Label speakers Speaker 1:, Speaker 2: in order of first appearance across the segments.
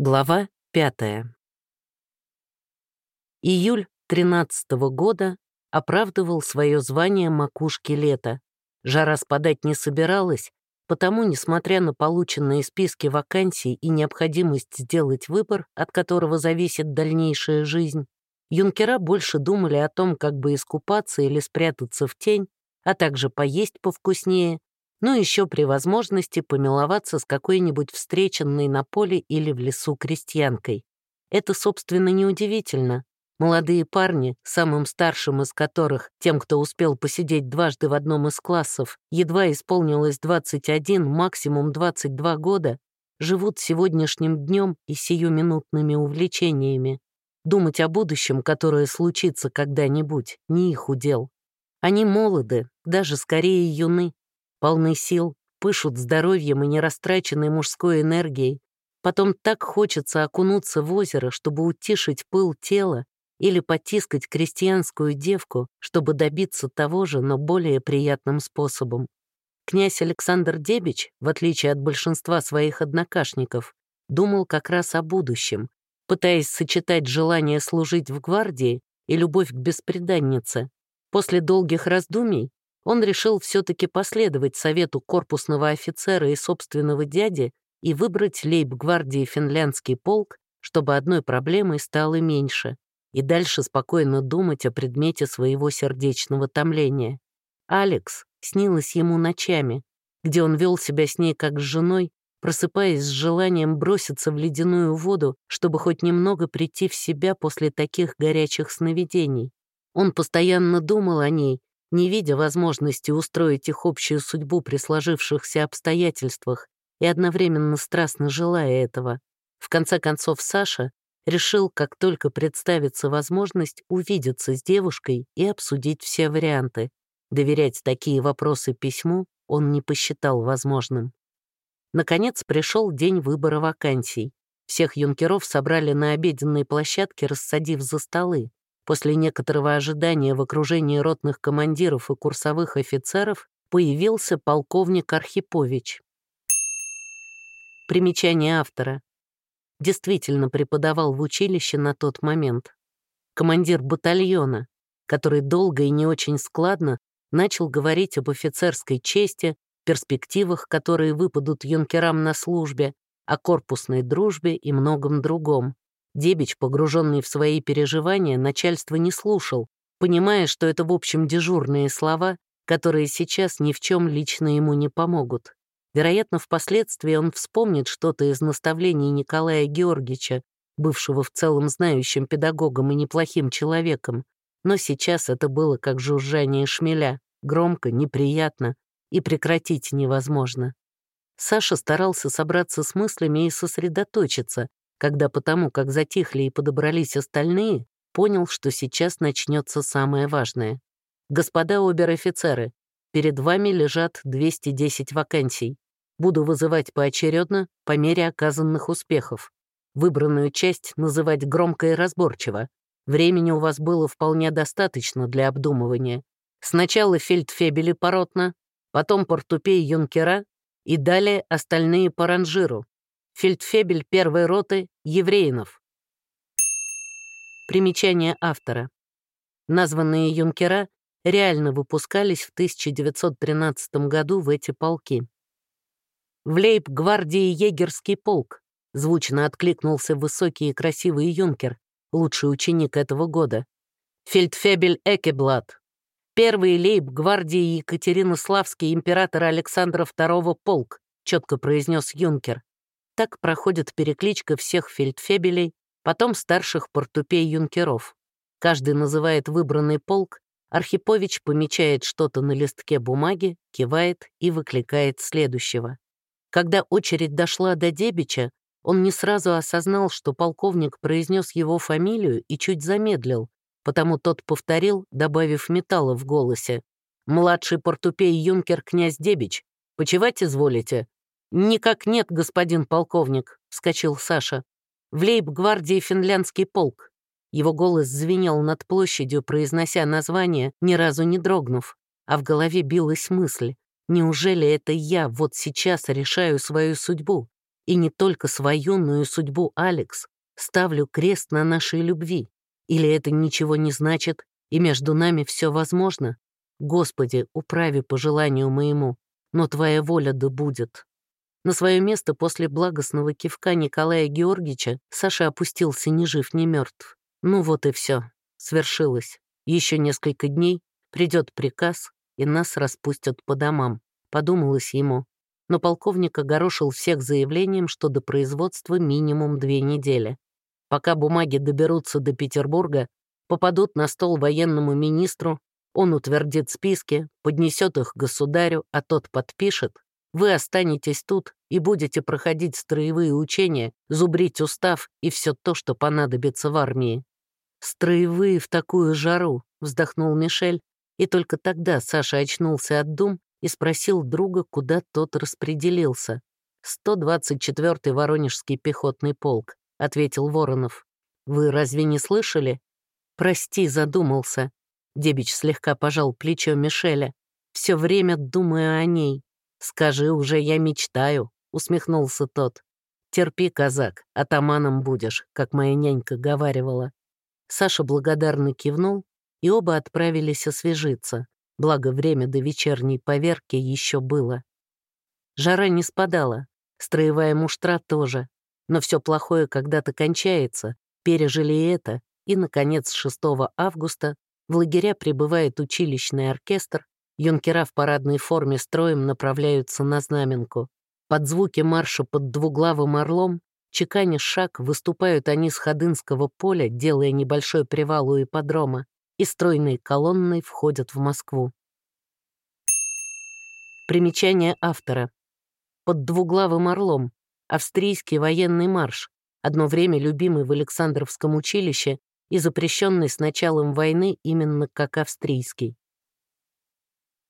Speaker 1: Глава пятая. Июль 13 -го года оправдывал свое звание макушки лета. Жара спадать не собиралась, потому, несмотря на полученные списки вакансий и необходимость сделать выбор, от которого зависит дальнейшая жизнь, юнкера больше думали о том, как бы искупаться или спрятаться в тень, а также поесть повкуснее ну еще при возможности помиловаться с какой-нибудь встреченной на поле или в лесу крестьянкой. Это, собственно, неудивительно. Молодые парни, самым старшим из которых, тем, кто успел посидеть дважды в одном из классов, едва исполнилось 21, максимум 22 года, живут сегодняшним днем и сиюминутными увлечениями. Думать о будущем, которое случится когда-нибудь, не их удел. Они молоды, даже скорее юны, полны сил, пышут здоровьем и нерастраченной мужской энергией. Потом так хочется окунуться в озеро, чтобы утишить пыл тела или потискать крестьянскую девку, чтобы добиться того же, но более приятным способом. Князь Александр Дебич, в отличие от большинства своих однокашников, думал как раз о будущем, пытаясь сочетать желание служить в гвардии и любовь к беспреданнице. После долгих раздумий он решил все-таки последовать совету корпусного офицера и собственного дяди и выбрать лейб-гвардии финляндский полк, чтобы одной проблемой стало меньше, и дальше спокойно думать о предмете своего сердечного томления. Алекс снилась ему ночами, где он вел себя с ней как с женой, просыпаясь с желанием броситься в ледяную воду, чтобы хоть немного прийти в себя после таких горячих сновидений. Он постоянно думал о ней не видя возможности устроить их общую судьбу при сложившихся обстоятельствах и одновременно страстно желая этого. В конце концов, Саша решил, как только представится возможность, увидеться с девушкой и обсудить все варианты. Доверять такие вопросы письму он не посчитал возможным. Наконец пришел день выбора вакансий. Всех юнкеров собрали на обеденной площадке, рассадив за столы. После некоторого ожидания в окружении ротных командиров и курсовых офицеров появился полковник Архипович. Примечание автора. Действительно преподавал в училище на тот момент. Командир батальона, который долго и не очень складно начал говорить об офицерской чести, перспективах, которые выпадут юнкерам на службе, о корпусной дружбе и многом другом. Дебич, погруженный в свои переживания, начальство не слушал, понимая, что это в общем дежурные слова, которые сейчас ни в чем лично ему не помогут. Вероятно, впоследствии он вспомнит что-то из наставлений Николая Георгиевича, бывшего в целом знающим педагогом и неплохим человеком, но сейчас это было как жужжание шмеля, громко, неприятно и прекратить невозможно. Саша старался собраться с мыслями и сосредоточиться, когда потому, как затихли и подобрались остальные, понял, что сейчас начнется самое важное. «Господа обер-офицеры, перед вами лежат 210 вакансий. Буду вызывать поочередно по мере оказанных успехов. Выбранную часть называть громко и разборчиво. Времени у вас было вполне достаточно для обдумывания. Сначала фельдфебели поротно, потом портупей юнкера и далее остальные по ранжиру, фельдфебель первой роты Евреинов. Примечание автора. Названные юнкера реально выпускались в 1913 году в эти полки. В лейб-гвардии егерский полк звучно откликнулся высокий и красивый юнкер, лучший ученик этого года. Фельдфебель Экеблат. Первый лейб-гвардии Екатеринославский император Александра II полк, четко произнес юнкер. Так проходит перекличка всех фельдфебелей, потом старших портупей-юнкеров. Каждый называет выбранный полк, Архипович помечает что-то на листке бумаги, кивает и выкликает следующего. Когда очередь дошла до Дебича, он не сразу осознал, что полковник произнес его фамилию и чуть замедлил, потому тот повторил, добавив металла в голосе. «Младший портупей юнкер князь Дебич, почевать изволите? «Никак нет, господин полковник», — вскочил Саша. «В лейб-гвардии финляндский полк». Его голос звенел над площадью, произнося название, ни разу не дрогнув. А в голове билась мысль. «Неужели это я вот сейчас решаю свою судьбу? И не только свою, но и судьбу Алекс. Ставлю крест на нашей любви. Или это ничего не значит, и между нами все возможно? Господи, управи по желанию моему, но Твоя воля да будет. На свое место после благостного кивка Николая Георгиевича Саша опустился ни жив, ни мертв. Ну вот и все. Свершилось. Еще несколько дней, придет приказ, и нас распустят по домам. Подумалось ему. Но полковник огорошил всех заявлением, что до производства минимум две недели. Пока бумаги доберутся до Петербурга, попадут на стол военному министру, он утвердит списки, поднесет их государю, а тот подпишет. Вы останетесь тут и будете проходить строевые учения, зубрить устав и все то, что понадобится в армии. «Строевые в такую жару», — вздохнул Мишель, и только тогда Саша очнулся от дум и спросил друга, куда тот распределился. «124-й Воронежский пехотный полк», — ответил Воронов. «Вы разве не слышали?» «Прости, задумался». Дебич слегка пожал плечо Мишеля. «Все время думаю о ней. Скажи уже, я мечтаю», — усмехнулся тот. «Терпи, казак, атаманом будешь, как моя нянька говаривала». Саша благодарно кивнул, и оба отправились освежиться, благо время до вечерней поверки еще было. Жара не спадала, строевая муштра тоже, но все плохое когда-то кончается, пережили это, и, наконец, 6 августа в лагеря прибывает училищный оркестр, юнкера в парадной форме строем направляются на знаменку. Под звуки марша под двуглавым орлом Чеканя шаг, выступают они с Ходынского поля, делая небольшой привал у ипподрома, и стройной колонной входят в Москву. Примечание автора. Под двуглавым орлом. Австрийский военный марш, одно время любимый в Александровском училище и запрещенный с началом войны именно как австрийский.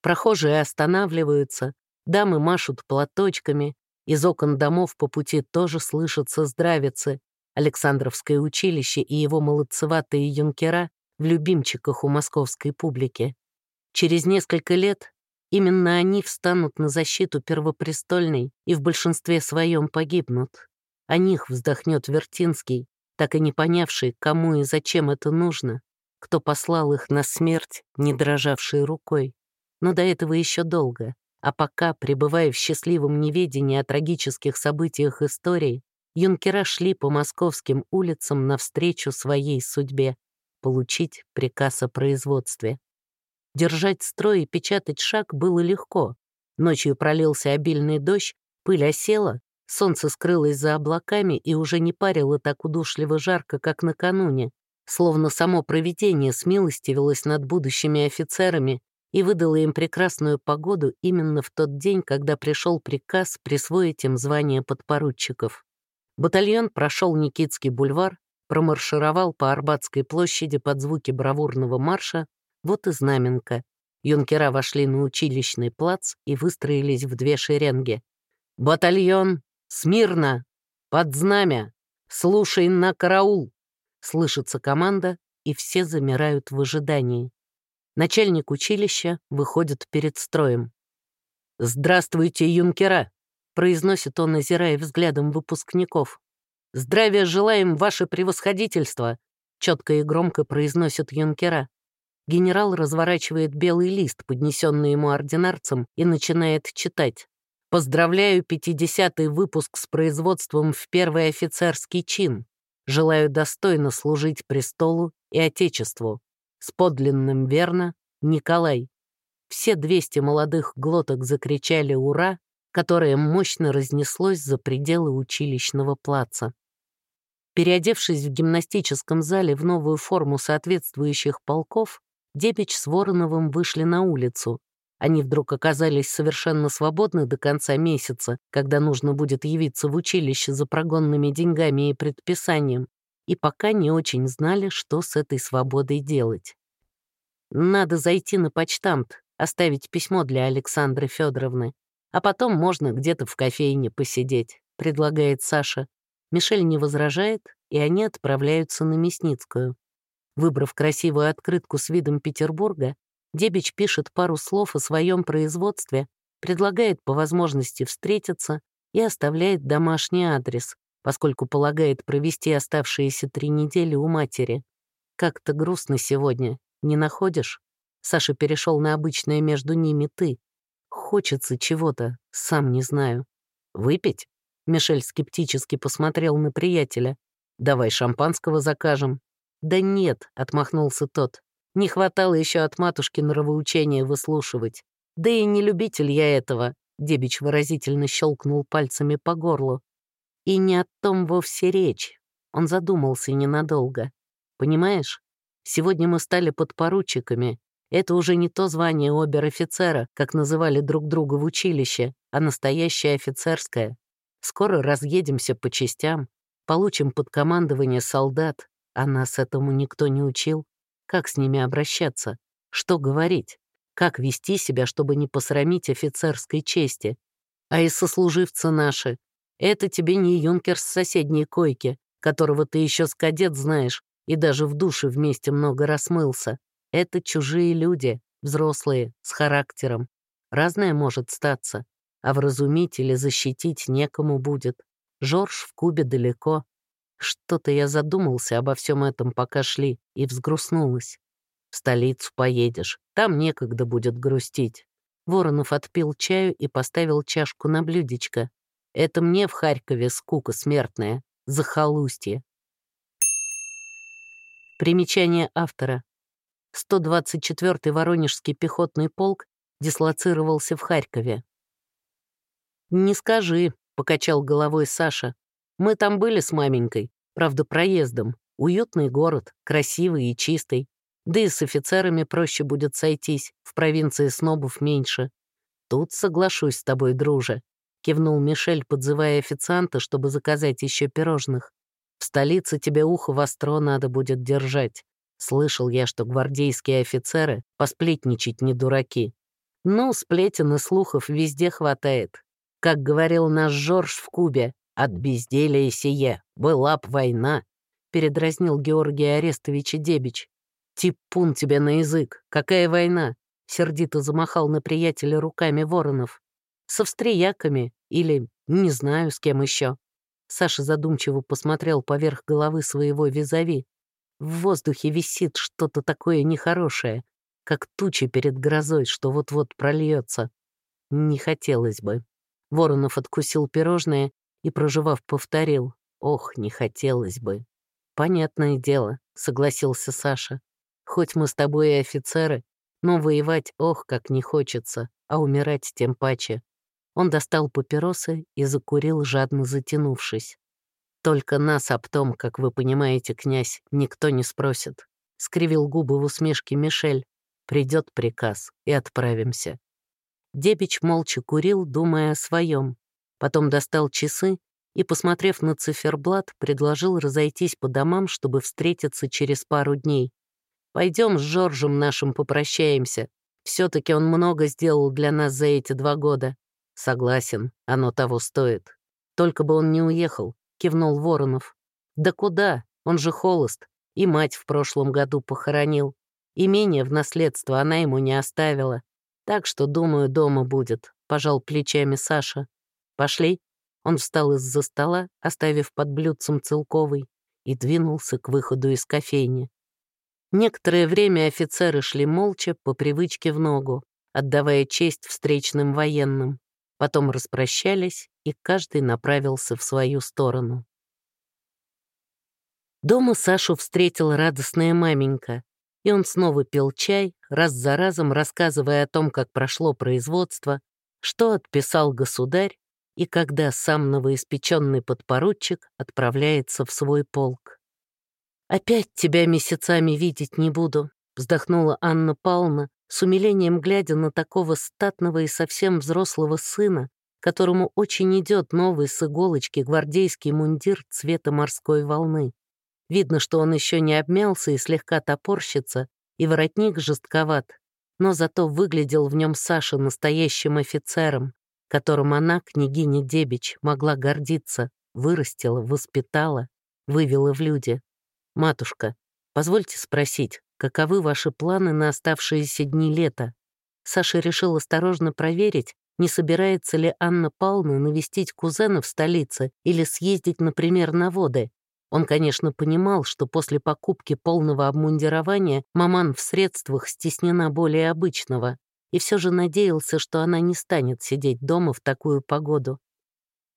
Speaker 1: Прохожие останавливаются, дамы машут платочками, из окон домов по пути тоже слышатся здравицы. Александровское училище и его молодцеватые юнкера в любимчиках у московской публики. Через несколько лет именно они встанут на защиту первопрестольной и в большинстве своем погибнут. О них вздохнет Вертинский, так и не понявший, кому и зачем это нужно, кто послал их на смерть, не дрожавшей рукой. Но до этого еще долго. А пока, пребывая в счастливом неведении о трагических событиях истории, юнкера шли по московским улицам навстречу своей судьбе — получить приказ о производстве. Держать строй и печатать шаг было легко. Ночью пролился обильный дождь, пыль осела, солнце скрылось за облаками и уже не парило так удушливо жарко, как накануне, словно само провидение смилостивилось над будущими офицерами и выдала им прекрасную погоду именно в тот день, когда пришел приказ присвоить им звание подпоручиков. Батальон прошел Никитский бульвар, промаршировал по Арбатской площади под звуки бравурного марша, вот и знаменка. Юнкера вошли на училищный плац и выстроились в две шеренги. «Батальон! Смирно! Под знамя! Слушай на караул!» Слышится команда, и все замирают в ожидании. Начальник училища выходит перед строем. «Здравствуйте, юнкера!» — произносит он, озирая взглядом выпускников. «Здравия желаем, ваше превосходительство!» — четко и громко произносит юнкера. Генерал разворачивает белый лист, поднесенный ему ординарцем, и начинает читать. «Поздравляю 50-й выпуск с производством в первый офицерский чин. Желаю достойно служить престолу и Отечеству. С подлинным верно, Николай. Все 200 молодых глоток закричали «Ура!», которое мощно разнеслось за пределы училищного плаца. Переодевшись в гимнастическом зале в новую форму соответствующих полков, Дебич с Вороновым вышли на улицу. Они вдруг оказались совершенно свободны до конца месяца, когда нужно будет явиться в училище за прогонными деньгами и предписанием, и пока не очень знали, что с этой свободой делать. Надо зайти на почтамт, оставить письмо для Александры Федоровны, а потом можно где-то в кофейне посидеть, предлагает Саша. Мишель не возражает, и они отправляются на Мясницкую. Выбрав красивую открытку с видом Петербурга, Дебич пишет пару слов о своем производстве, предлагает по возможности встретиться, и оставляет домашний адрес, поскольку полагает провести оставшиеся три недели у матери. Как-то грустно сегодня, не находишь? Саша перешел на обычное между ними «ты». Хочется чего-то, сам не знаю. Выпить? Мишель скептически посмотрел на приятеля. «Давай шампанского закажем». «Да нет», — отмахнулся тот. «Не хватало еще от матушки нравоучения выслушивать. Да и не любитель я этого», — Дебич выразительно щелкнул пальцами по горлу. «И не о том вовсе речь». Он задумался ненадолго. «Понимаешь, сегодня мы стали подпоручиками, это уже не то звание обер-офицера, как называли друг друга в училище, а настоящее офицерское. Скоро разъедемся по частям, получим под командование солдат, а нас этому никто не учил. Как с ними обращаться? Что говорить? Как вести себя, чтобы не посрамить офицерской чести? А и сослуживцы наши. Это тебе не юнкер с соседней койки, которого ты еще с кадет знаешь, и даже в душе вместе много раз мылся. Это чужие люди, взрослые, с характером. Разное может статься, а вразумить или защитить некому будет. Жорж в Кубе далеко. Что-то я задумался обо всем этом, пока шли, и взгрустнулась. В столицу поедешь, там некогда будет грустить. Воронов отпил чаю и поставил чашку на блюдечко. Это мне в Харькове скука смертная, захолустье. Примечание автора. 124-й Воронежский пехотный полк дислоцировался в Харькове. «Не скажи», — покачал головой Саша. «Мы там были с маменькой, правда, проездом. Уютный город, красивый и чистый. Да и с офицерами проще будет сойтись, в провинции снобов меньше. Тут соглашусь с тобой, друже», — кивнул Мишель, подзывая официанта, чтобы заказать еще пирожных. «В столице тебе ухо востро надо будет держать. Слышал я, что гвардейские офицеры посплетничать не дураки. Ну, сплетен и слухов везде хватает. Как говорил наш Жорж в Кубе, от безделия сие была б война, передразнил Георгий Арестович Дебич. «Типун тебе на язык! Какая война?» — сердито замахал на приятеля руками Воронов. «С австрияками или не знаю, с кем еще». Саша задумчиво посмотрел поверх головы своего визави. В воздухе висит что-то такое нехорошее, как тучи перед грозой, что вот-вот прольется. Не хотелось бы. Воронов откусил пирожное и, проживав, повторил. «Ох, не хотелось бы». «Понятное дело», — согласился Саша. «Хоть мы с тобой и офицеры, но воевать, ох, как не хочется, а умирать тем паче». Он достал папиросы и закурил, жадно затянувшись. Только нас об том, как вы понимаете, князь, никто не спросит. Скривил губы в усмешке Мишель. Придет приказ, и отправимся. Дебич молча курил, думая о своем. Потом достал часы и, посмотрев на циферблат, предложил разойтись по домам, чтобы встретиться через пару дней. Пойдем с Жоржем нашим попрощаемся. Все-таки он много сделал для нас за эти два года. Согласен, оно того стоит. Только бы он не уехал, — кивнул Воронов. «Да куда? Он же холост. И мать в прошлом году похоронил. Имение в наследство она ему не оставила. Так что, думаю, дома будет», — пожал плечами Саша. «Пошли». Он встал из-за стола, оставив под блюдцем целковый, и двинулся к выходу из кофейни. Некоторое время офицеры шли молча, по привычке в ногу, отдавая честь встречным военным. Потом распрощались, и каждый направился в свою сторону. Дома Сашу встретила радостная маменька, и он снова пил чай, раз за разом рассказывая о том, как прошло производство, что отписал государь и когда сам новоиспеченный подпоручик отправляется в свой полк. «Опять тебя месяцами видеть не буду», — вздохнула Анна Павловна, с умилением глядя на такого статного и совсем взрослого сына, которому очень идет новый с иголочки гвардейский мундир цвета морской волны. Видно, что он еще не обмялся и слегка топорщится, и воротник жестковат, но зато выглядел в нем Саша настоящим офицером, которым она, княгиня Дебич, могла гордиться, вырастила, воспитала, вывела в люди. «Матушка, позвольте спросить, каковы ваши планы на оставшиеся дни лета?» Саша решил осторожно проверить, не собирается ли Анна Павловна навестить кузена в столице или съездить, например, на воды. Он, конечно, понимал, что после покупки полного обмундирования маман в средствах стеснена более обычного, и все же надеялся, что она не станет сидеть дома в такую погоду.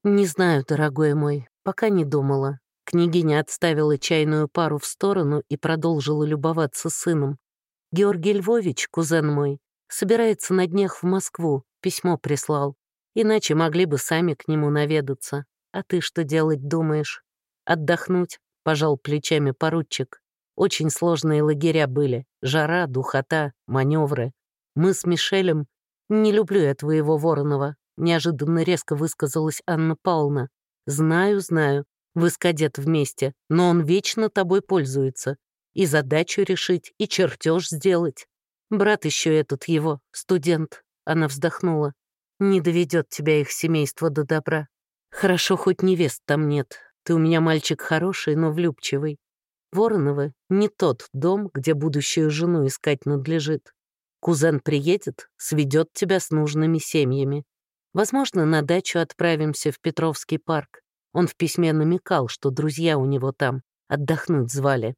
Speaker 1: «Не знаю, дорогой мой, пока не думала». Княгиня отставила чайную пару в сторону и продолжила любоваться сыном. «Георгий Львович, кузен мой, собирается на днях в Москву, письмо прислал. Иначе могли бы сами к нему наведаться. А ты что делать думаешь? Отдохнуть?» — пожал плечами поручик. «Очень сложные лагеря были. Жара, духота, маневры. Мы с Мишелем... Не люблю я твоего Воронова, неожиданно резко высказалась Анна Павловна. «Знаю, знаю, вы с кадет вместе, но он вечно тобой пользуется. И задачу решить, и чертеж сделать. Брат еще этот его, студент», — она вздохнула. «Не доведет тебя их семейство до добра. Хорошо, хоть невест там нет. Ты у меня мальчик хороший, но влюбчивый. Вороновы — не тот дом, где будущую жену искать надлежит. Кузен приедет, сведет тебя с нужными семьями. Возможно, на дачу отправимся в Петровский парк. Он в письме намекал, что друзья у него там отдохнуть звали.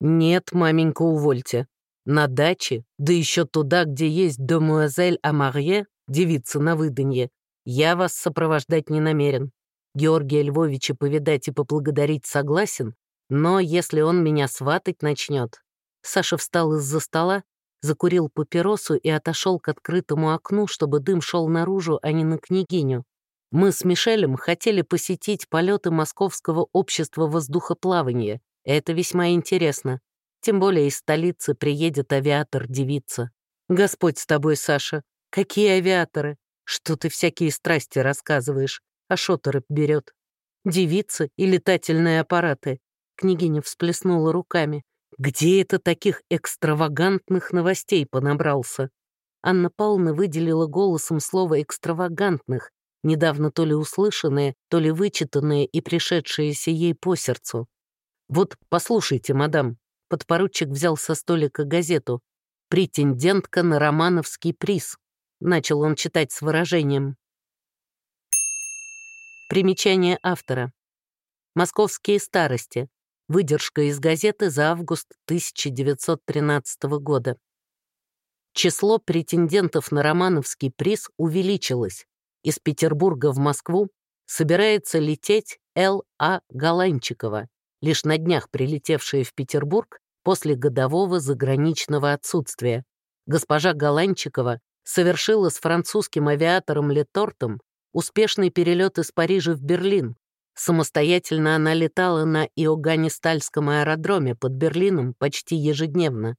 Speaker 1: «Нет, маменька, увольте. На даче, да еще туда, где есть домуазель Амарье, девица на выданье, я вас сопровождать не намерен. Георгия Львовича повидать и поблагодарить согласен, но если он меня сватать начнет. Саша встал из-за стола закурил папиросу и отошел к открытому окну, чтобы дым шел наружу, а не на княгиню. Мы с Мишелем хотели посетить полеты Московского общества воздухоплавания. Это весьма интересно. Тем более из столицы приедет авиатор-девица. Господь с тобой, Саша. Какие авиаторы? Что ты всякие страсти рассказываешь? А шоторы берет. Девицы и летательные аппараты. Княгиня всплеснула руками. Где это таких экстравагантных новостей понабрался? Анна Павловна выделила голосом слово «экстравагантных», недавно то ли услышанное, то ли вычитанное и пришедшееся ей по сердцу. «Вот, послушайте, мадам», — подпоручик взял со столика газету, «претендентка на Романовский приз», — начал он читать с выражением. Примечание автора. Московские старости. Выдержка из газеты за август 1913 года. Число претендентов на Романовский приз увеличилось. Из Петербурга в Москву собирается лететь Л.А. Галанчикова, лишь на днях прилетевшая в Петербург после годового заграничного отсутствия. Госпожа Галанчикова совершила с французским авиатором Летортом успешный перелет из Парижа в Берлин, Самостоятельно она летала на Иоганнистальском аэродроме под Берлином почти ежедневно.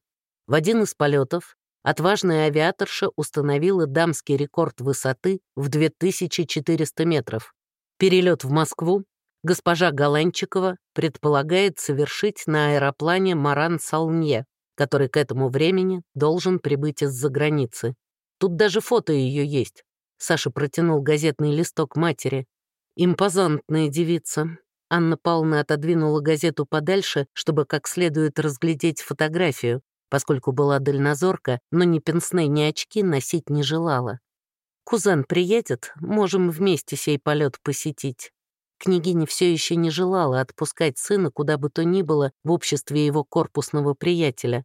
Speaker 1: В один из полетов отважная авиаторша установила дамский рекорд высоты в 2400 метров. Перелет в Москву госпожа Галанчикова предполагает совершить на аэроплане Маран-Салнье, который к этому времени должен прибыть из-за границы. Тут даже фото ее есть. Саша протянул газетный листок матери. Импозантная девица. Анна Павловна отодвинула газету подальше, чтобы как следует разглядеть фотографию, поскольку была дальнозорка, но ни пенсне, ни очки носить не желала. «Кузен приедет, можем вместе сей полет посетить». Княгиня все еще не желала отпускать сына куда бы то ни было в обществе его корпусного приятеля.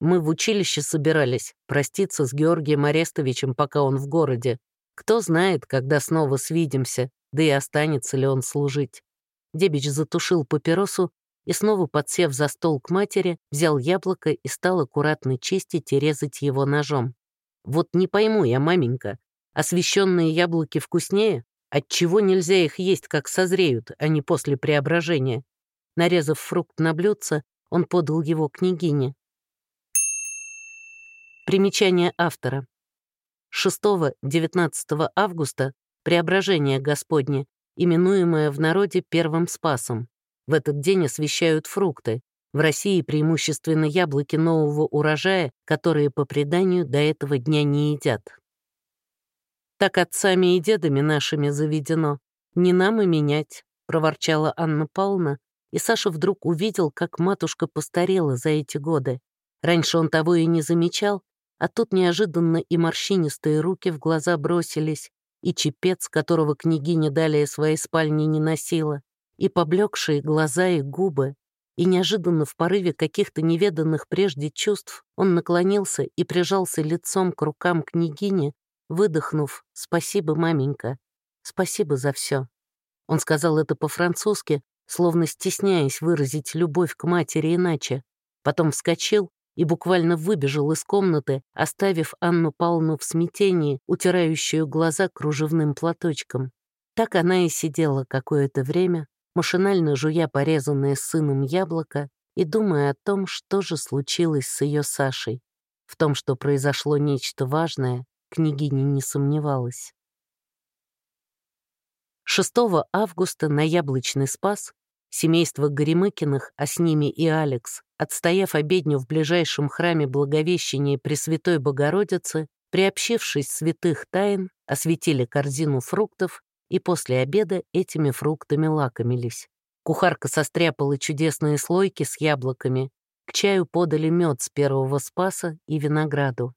Speaker 1: Мы в училище собирались проститься с Георгием Арестовичем, пока он в городе. Кто знает, когда снова свидимся, да и останется ли он служить. Дебич затушил папиросу и, снова подсев за стол к матери, взял яблоко и стал аккуратно чистить и резать его ножом. «Вот не пойму я, маменька, освещенные яблоки вкуснее? Отчего нельзя их есть, как созреют, а не после преображения?» Нарезав фрукт на блюдце, он подал его княгине. Примечание автора. 6-19 августа преображение Господне, именуемое в народе первым спасом. В этот день освещают фрукты. В России преимущественно яблоки нового урожая, которые по преданию до этого дня не едят. «Так отцами и дедами нашими заведено. Не нам и менять», — проворчала Анна Павловна, и Саша вдруг увидел, как матушка постарела за эти годы. Раньше он того и не замечал, А тут неожиданно и морщинистые руки в глаза бросились, и чепец, которого княгиня далее своей спальни не носила, и поблекшие глаза и губы, и неожиданно в порыве каких-то неведанных прежде чувств он наклонился и прижался лицом к рукам княгини, выдохнув «Спасибо, маменька, спасибо за все». Он сказал это по-французски, словно стесняясь выразить любовь к матери иначе. Потом вскочил и буквально выбежал из комнаты, оставив Анну Павловну в смятении, утирающую глаза кружевным платочком. Так она и сидела какое-то время, машинально жуя порезанное сыном яблоко и думая о том, что же случилось с ее Сашей. В том, что произошло нечто важное, княгиня не сомневалась. 6 августа на Яблочный Спас семейство Горемыкиных, а с ними и Алекс, отстояв обедню в ближайшем храме Благовещения Пресвятой Богородицы, приобщившись святых тайн, осветили корзину фруктов и после обеда этими фруктами лакомились. Кухарка состряпала чудесные слойки с яблоками, к чаю подали мед с первого спаса и винограду.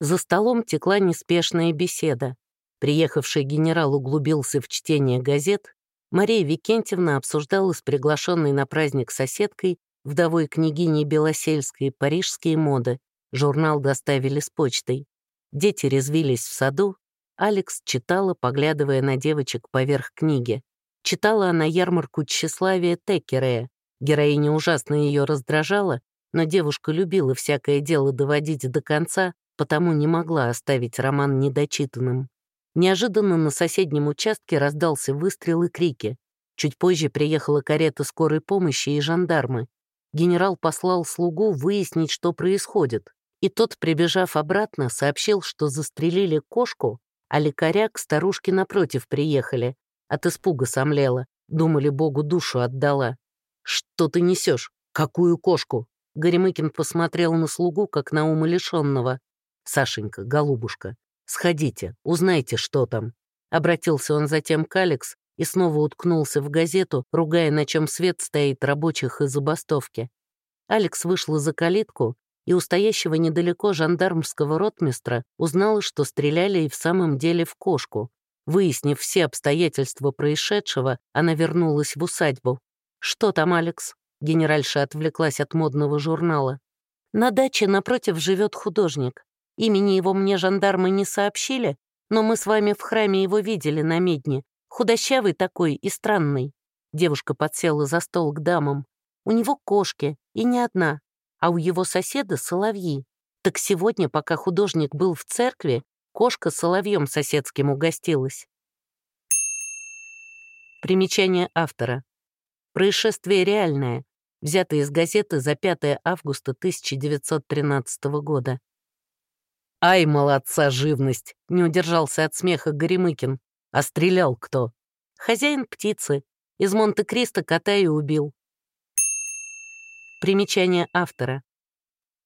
Speaker 1: За столом текла неспешная беседа. Приехавший генерал углубился в чтение газет, Мария Викентьевна обсуждала с приглашенной на праздник соседкой, вдовой княгини Белосельской, парижские моды. Журнал доставили с почтой. Дети резвились в саду. Алекс читала, поглядывая на девочек поверх книги. Читала она ярмарку тщеславия Теккерея. Героиня ужасно ее раздражала, но девушка любила всякое дело доводить до конца, потому не могла оставить роман недочитанным. Неожиданно на соседнем участке раздался выстрел и крики. Чуть позже приехала карета скорой помощи и жандармы. Генерал послал слугу выяснить, что происходит. И тот, прибежав обратно, сообщил, что застрелили кошку, а лекаря к старушке напротив приехали. От испуга сомлела. Думали, Богу душу отдала. «Что ты несешь? Какую кошку?» Горемыкин посмотрел на слугу, как на умалишенного. «Сашенька, голубушка, сходите, узнайте, что там». Обратился он затем к Алекс и снова уткнулся в газету, ругая, на чем свет стоит рабочих и забастовки. Алекс вышла за калитку и у стоящего недалеко жандармского ротмистра узнала, что стреляли и в самом деле в кошку. Выяснив все обстоятельства происшедшего, она вернулась в усадьбу. «Что там, Алекс?» Генеральша отвлеклась от модного журнала. «На даче напротив живет художник. Имени его мне жандармы не сообщили, но мы с вами в храме его видели на медне. Худощавый такой и странный». Девушка подсела за стол к дамам. «У него кошки, и не одна, а у его соседа соловьи. Так сегодня, пока художник был в церкви, кошка соловьем соседским угостилась». Примечание автора. Происшествие реальное, взято из газеты за 5 августа 1913 года. «Ай, молодца, живность!» — не удержался от смеха Горемыкин. «А стрелял кто?» «Хозяин птицы. Из Монте-Кристо кота и убил». Примечание автора.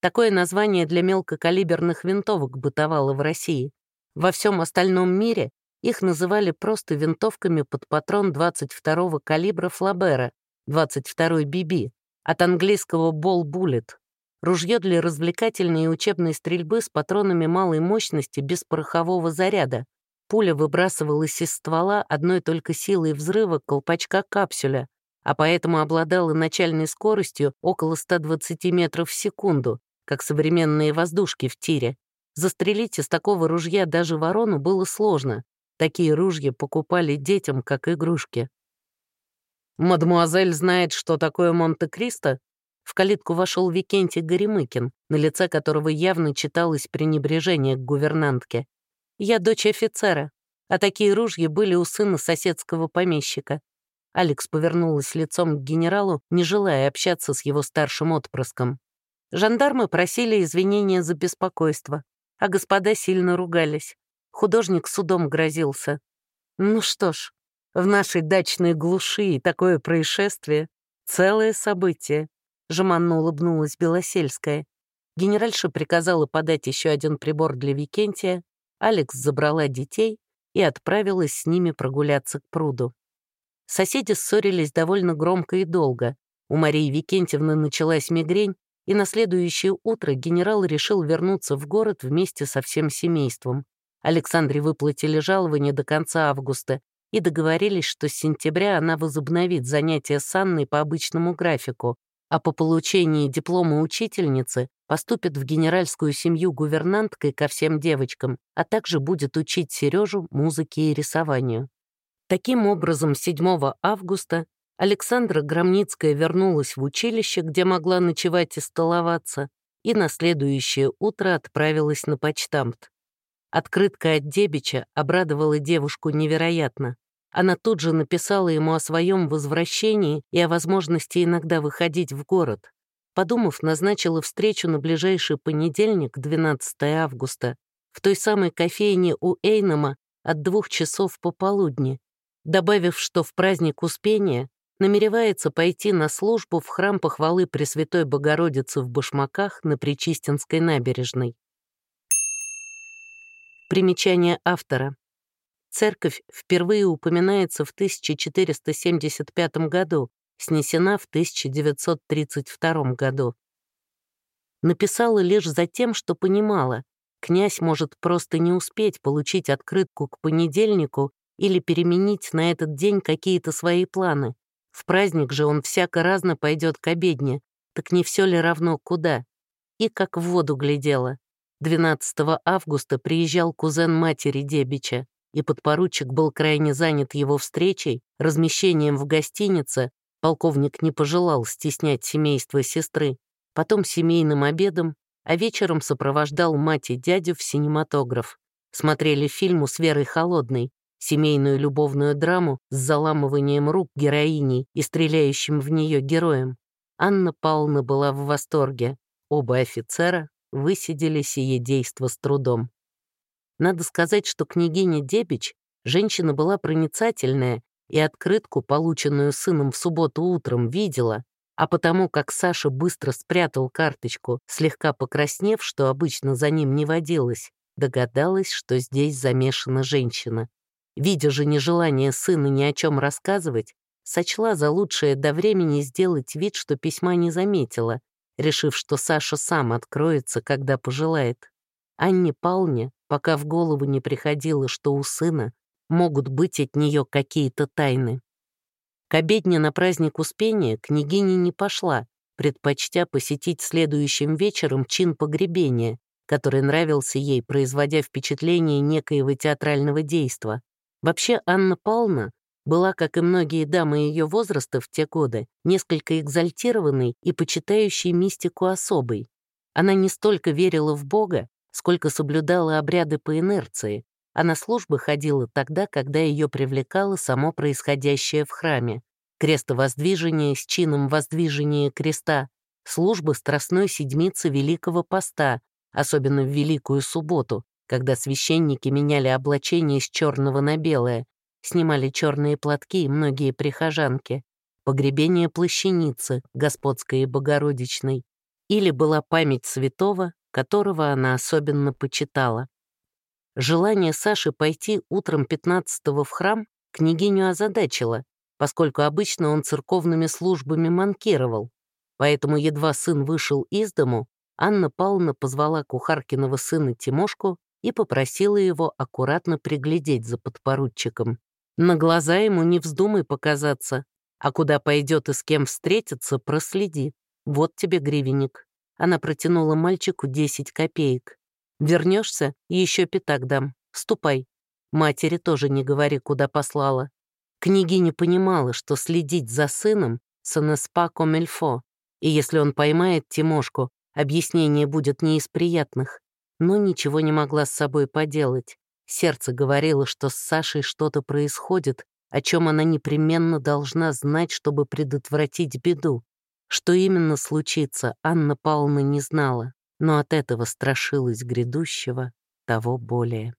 Speaker 1: Такое название для мелкокалиберных винтовок бытовало в России. Во всем остальном мире их называли просто винтовками под патрон 22-го калибра Флабера, 22-й BB, от английского Ball Bullet Ружье для развлекательной и учебной стрельбы с патронами малой мощности без порохового заряда. Пуля выбрасывалась из ствола одной только силой взрыва колпачка капсюля, а поэтому обладала начальной скоростью около 120 метров в секунду, как современные воздушки в тире. Застрелить из такого ружья даже ворону было сложно. Такие ружья покупали детям как игрушки. «Мадмуазель знает, что такое Монте-Кристо?» В калитку вошел Викентий Горемыкин, на лице которого явно читалось пренебрежение к гувернантке. «Я дочь офицера, а такие ружья были у сына соседского помещика». Алекс повернулась лицом к генералу, не желая общаться с его старшим отпрыском. Жандармы просили извинения за беспокойство, а господа сильно ругались. Художник судом грозился. Ну что ж, в нашей дачной глуши такое происшествие — целое событие. Жеманно улыбнулась Белосельская. Генеральша приказала подать еще один прибор для Викентия, Алекс забрала детей и отправилась с ними прогуляться к пруду. Соседи ссорились довольно громко и долго. У Марии Викентьевны началась мигрень, и на следующее утро генерал решил вернуться в город вместе со всем семейством. Александре выплатили жалование до конца августа и договорились, что с сентября она возобновит занятия с Анной по обычному графику, а по получении диплома учительницы поступит в генеральскую семью гувернанткой ко всем девочкам, а также будет учить Сережу музыке и рисованию. Таким образом, 7 августа Александра Громницкая вернулась в училище, где могла ночевать и столоваться, и на следующее утро отправилась на почтамт. Открытка от Дебича обрадовала девушку невероятно. Она тут же написала ему о своем возвращении и о возможности иногда выходить в город. Подумав, назначила встречу на ближайший понедельник, 12 августа, в той самой кофейне у Эйнема от двух часов пополудни, добавив, что в праздник Успения намеревается пойти на службу в храм похвалы Пресвятой Богородицы в Башмаках на Причистинской набережной. Примечание автора. Церковь впервые упоминается в 1475 году, снесена в 1932 году. Написала лишь за тем, что понимала, князь может просто не успеть получить открытку к понедельнику или переменить на этот день какие-то свои планы. В праздник же он всяко разно пойдет к обедне, так не все ли равно куда? И как в воду глядела. 12 августа приезжал кузен матери Дебича, и подпоручик был крайне занят его встречей, размещением в гостинице, Полковник не пожелал стеснять семейство сестры, потом семейным обедом, а вечером сопровождал мать и дядю в синематограф. Смотрели фильму с Верой Холодной, семейную любовную драму с заламыванием рук героиней и стреляющим в нее героем. Анна Павловна была в восторге. Оба офицера высидели сие действо с трудом. Надо сказать, что княгиня Дебич женщина была проницательная и открытку, полученную сыном в субботу утром, видела, а потому как Саша быстро спрятал карточку, слегка покраснев, что обычно за ним не водилось, догадалась, что здесь замешана женщина. Видя же нежелание сына ни о чем рассказывать, сочла за лучшее до времени сделать вид, что письма не заметила, решив, что Саша сам откроется, когда пожелает. Анне Палне пока в голову не приходило, что у сына могут быть от нее какие-то тайны. К обедне на праздник Успения княгиня не пошла, предпочтя посетить следующим вечером чин погребения, который нравился ей, производя впечатление некоего театрального действа. Вообще Анна Павловна была, как и многие дамы ее возраста в те годы, несколько экзальтированной и почитающей мистику особой. Она не столько верила в Бога, сколько соблюдала обряды по инерции, а на службы ходила тогда, когда ее привлекало само происходящее в храме. Крестовоздвижение с чином воздвижения креста, службы Страстной Седмицы Великого Поста, особенно в Великую Субботу, когда священники меняли облачение с черного на белое, снимали черные платки и многие прихожанки, погребение плащаницы, Господской и Богородичной, или была память святого, которого она особенно почитала. Желание Саши пойти утром 15-го в храм княгиню озадачило, поскольку обычно он церковными службами манкировал. Поэтому едва сын вышел из дому, Анна Павловна позвала кухаркиного сына Тимошку и попросила его аккуратно приглядеть за подпоручиком. На глаза ему не вздумай показаться, а куда пойдет и с кем встретиться, проследи. Вот тебе гривенник. Она протянула мальчику 10 копеек. Вернешься, еще пятак дам. Ступай. Матери тоже не говори, куда послала. Княгиня понимала, что следить за сыном — санеспа комельфо, и если он поймает Тимошку, объяснение будет не из приятных. Но ничего не могла с собой поделать. Сердце говорило, что с Сашей что-то происходит, о чем она непременно должна знать, чтобы предотвратить беду. Что именно случится, Анна Павловна не знала но от этого страшилась грядущего того более.